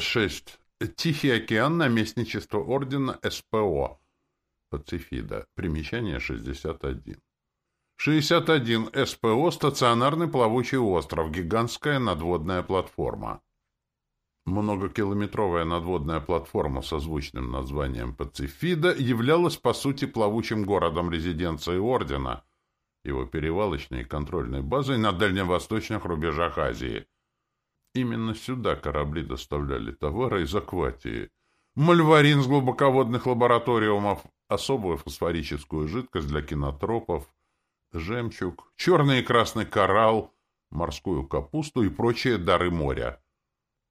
6. Тихий океан наместничество ордена СПО. Пацифида. Примечание 61. 61. СПО. Стационарный плавучий остров. Гигантская надводная платформа. Многокилометровая надводная платформа со звучным названием Пацифида являлась, по сути, плавучим городом резиденции Ордена, его перевалочной и контрольной базой на дальневосточных рубежах Азии. Именно сюда корабли доставляли товары из Акватии. Мальварин с глубоководных лабораториумов, особую фосфорическую жидкость для кинотропов, жемчуг, черный и красный коралл, морскую капусту и прочие дары моря.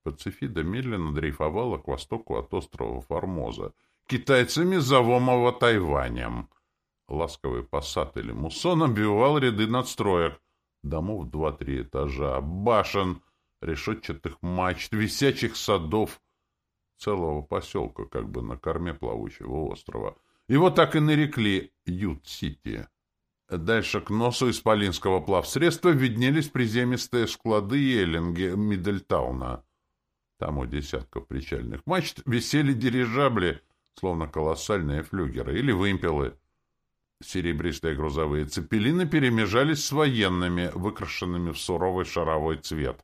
Пацифида медленно дрейфовала к востоку от острова Формоза, китайцами зовомого Тайванем. Ласковый посад или муссон обвивал ряды надстроек, домов два-три этажа, башен, решетчатых мачт, висячих садов, целого поселка, как бы на корме плавучего острова. Его так и нарекли Ют-Сити. Дальше к носу исполинского плавсредства виднелись приземистые склады и эллинги Миддельтауна. Там у десятков причальных мачт висели дирижабли, словно колоссальные флюгеры или вымпелы. Серебристые грузовые цепелины перемежались с военными, выкрашенными в суровый шаровой цвет.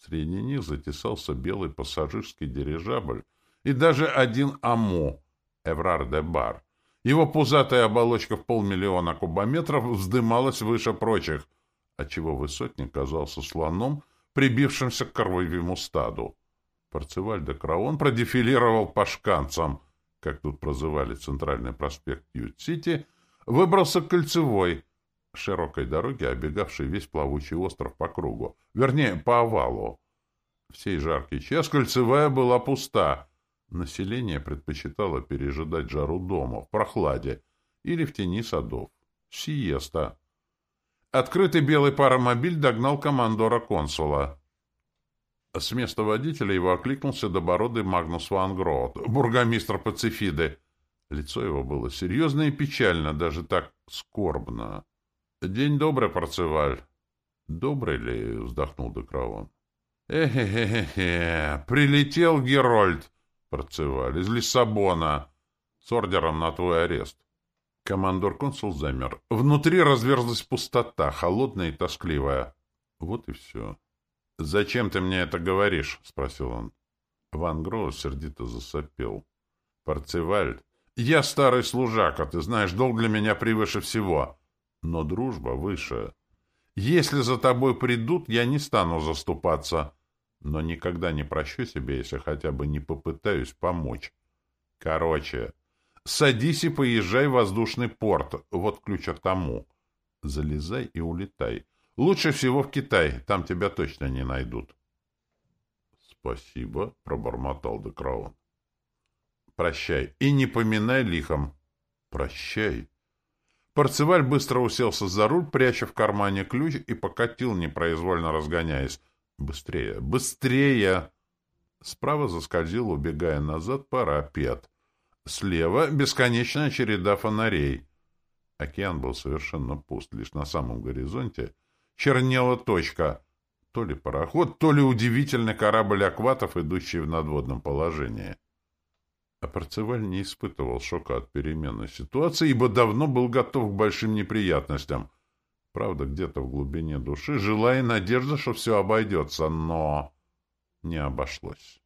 Среди них затесался белый пассажирский дирижабль и даже один АМО «Эврар де Бар». Его пузатая оболочка в полмиллиона кубометров вздымалась выше прочих, отчего высотник казался слоном, прибившимся к коровьему стаду. Парцеваль де Краон продефилировал по шканцам, как тут прозывали центральный проспект Ют-Сити, выбрался к кольцевой, широкой дороге, обегавшей весь плавучий остров по кругу, вернее, по овалу. В сей жаркий час кольцевая была пуста. Население предпочитало пережидать жару дома, в прохладе или в тени садов. Сиеста. Открытый белый паромобиль догнал командора-консула. С места водителя его окликнул седобородый Магнус Ван Гроот, бургомистр Пацифиды. Лицо его было серьезно и печально, даже так скорбно. — День добрый, Парцеваль. — Добрый ли? — вздохнул Декраон. — Эхе-хе-хе, прилетел Герольд, Парцеваль, из Лиссабона, с ордером на твой арест. Командор-консул замер. Внутри разверзлась пустота, холодная и тоскливая. Вот и все. — Зачем ты мне это говоришь? — спросил он. Ван Гроу сердито засопел. — Парцеваль, я старый служака, ты знаешь, долг для меня превыше всего. — но дружба выше. Если за тобой придут, я не стану заступаться, но никогда не прощу себе, если хотя бы не попытаюсь помочь. Короче, садись и поезжай в воздушный порт, вот ключ от тому. Залезай и улетай. Лучше всего в Китай, там тебя точно не найдут. — Спасибо, — пробормотал Декраун. — Прощай, и не поминай лихом. — Прощай. Парцеваль быстро уселся за руль, пряча в кармане ключ, и покатил, непроизвольно разгоняясь. «Быстрее! Быстрее!» Справа заскользил, убегая назад, парапет. Слева — бесконечная череда фонарей. Океан был совершенно пуст, лишь на самом горизонте чернела точка. То ли пароход, то ли удивительный корабль акватов, идущий в надводном положении. А Парцеваль не испытывал шока от перемены ситуации, ибо давно был готов к большим неприятностям. Правда, где-то в глубине души жила и надежда, что все обойдется, но не обошлось.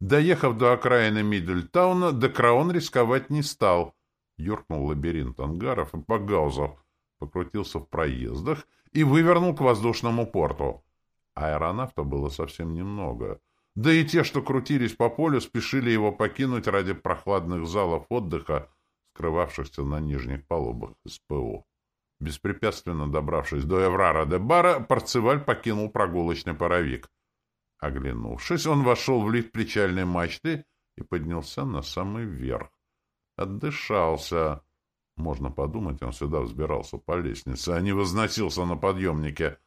Доехав до окраины Миддельтауна, Декраон рисковать не стал. Юркнул лабиринт ангаров и погаузов, покрутился в проездах и вывернул к воздушному порту. Аэронавтов было совсем немного — да и те, что крутились по полю, спешили его покинуть ради прохладных залов отдыха, скрывавшихся на нижних палубах СПО. Беспрепятственно добравшись до Эврара де Бара, Парцеваль покинул прогулочный паровик. Оглянувшись, он вошел в лифт причальной мачты и поднялся на самый верх. Отдышался. Можно подумать, он сюда взбирался по лестнице, а не возносился на подъемнике,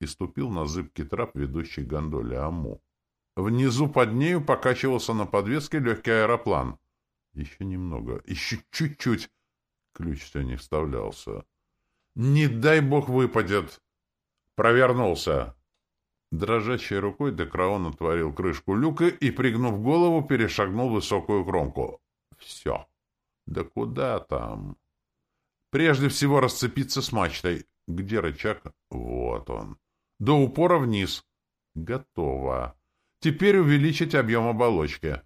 и ступил на зыбкий трап, ведущий гондоле Аму. Внизу под нею покачивался на подвеске легкий аэроплан. Еще немного, еще чуть-чуть. Ключ все не вставлялся. Не дай бог выпадет. Провернулся. Дрожащей рукой Декраон отворил крышку люка и, пригнув голову, перешагнул высокую кромку. Все. Да куда там? Прежде всего расцепиться с мачтой. Где рычаг? Вот он. До упора вниз. Готово. Теперь увеличить объем оболочки.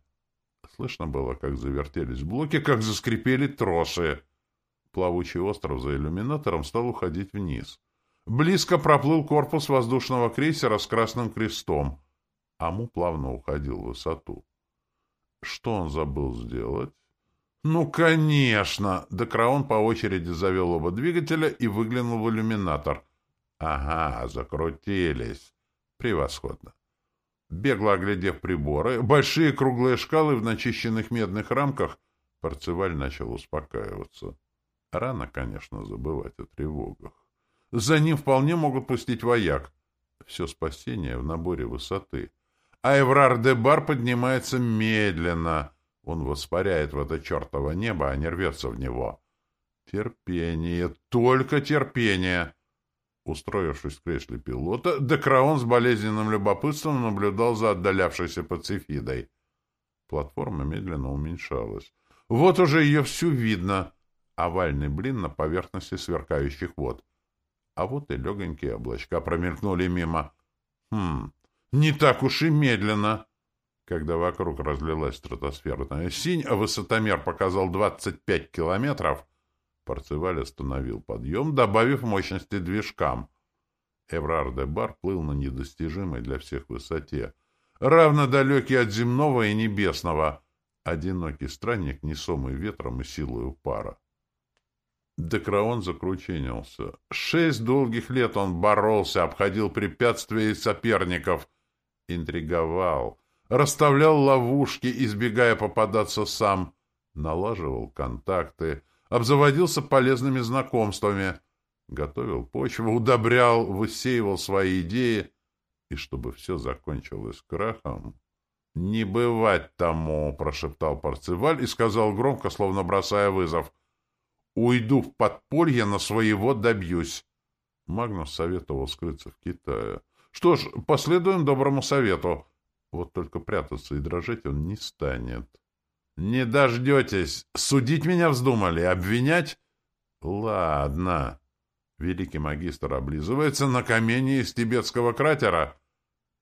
Слышно было, как завертелись блоки, как заскрипели тросы. Плавучий остров за иллюминатором стал уходить вниз. Близко проплыл корпус воздушного крейсера с красным крестом. Аму плавно уходил в высоту. Что он забыл сделать? Ну, конечно! Декраон по очереди завел оба двигателя и выглянул в иллюминатор. Ага, закрутились. Превосходно. Бегло оглядев приборы, большие круглые шкалы в начищенных медных рамках, Парцеваль начал успокаиваться. Рано, конечно, забывать о тревогах. За ним вполне могут пустить вояк. Все спасение в наборе высоты. А Эврар де Бар поднимается медленно. Он воспаряет в это чертово небо, а не рвется в него. Терпение, только терпение. Устроившись в кресле пилота, Декраон с болезненным любопытством наблюдал за отдалявшейся пацифидой. Платформа медленно уменьшалась. Вот уже ее всю видно. Овальный блин на поверхности сверкающих вод. А вот и легонькие облачка промелькнули мимо. Хм, не так уж и медленно. Когда вокруг разлилась стратосферная синь, а высотомер показал 25 километров, Парцеваль остановил подъем, добавив мощности движкам. Эврар де Бар плыл на недостижимой для всех высоте, равно далекий от земного и небесного, одинокий странник, несомый ветром и силою пара. Декраон закрученился. Шесть долгих лет он боролся, обходил препятствия и соперников, интриговал, расставлял ловушки, избегая попадаться сам, налаживал контакты, обзаводился полезными знакомствами, готовил почву, удобрял, высеивал свои идеи, и чтобы все закончилось крахом... — Не бывать тому! — прошептал Парцеваль и сказал громко, словно бросая вызов — Уйду в подполье, на своего добьюсь. Магнус советовал скрыться в Китае. Что ж, последуем доброму совету. Вот только прятаться и дрожать он не станет. Не дождетесь. Судить меня вздумали, обвинять? Ладно. Великий магистр облизывается на камне из тибетского кратера.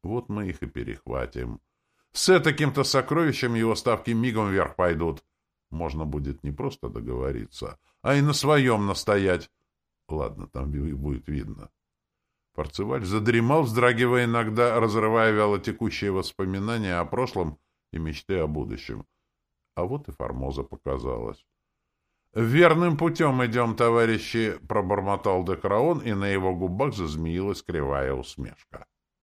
Вот мы их и перехватим. С таким-то сокровищем его ставки мигом вверх пойдут. Можно будет не просто договориться, а и на своем настоять. Ладно, там будет видно. Парцеваль задремал, вздрагивая иногда, разрывая вяло текущие воспоминания о прошлом и мечты о будущем. А вот и Формоза показалась. «Верным путем идем, товарищи!» — пробормотал Декраон, и на его губах зазмеилась кривая усмешка.